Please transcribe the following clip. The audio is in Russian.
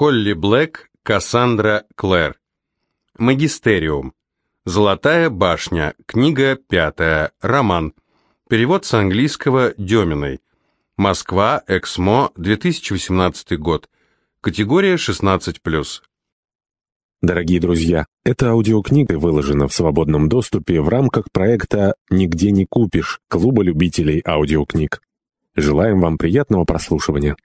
Холли Блэк, Кассандра Клэр. Магистериум. Золотая башня. Книга пятая. Роман. Перевод с английского Деминой. Москва, Эксмо, 2018 год. Категория 16+. Дорогие друзья, эта аудиокнига выложена в свободном доступе в рамках проекта «Нигде не купишь» Клуба любителей аудиокниг. Желаем вам приятного прослушивания.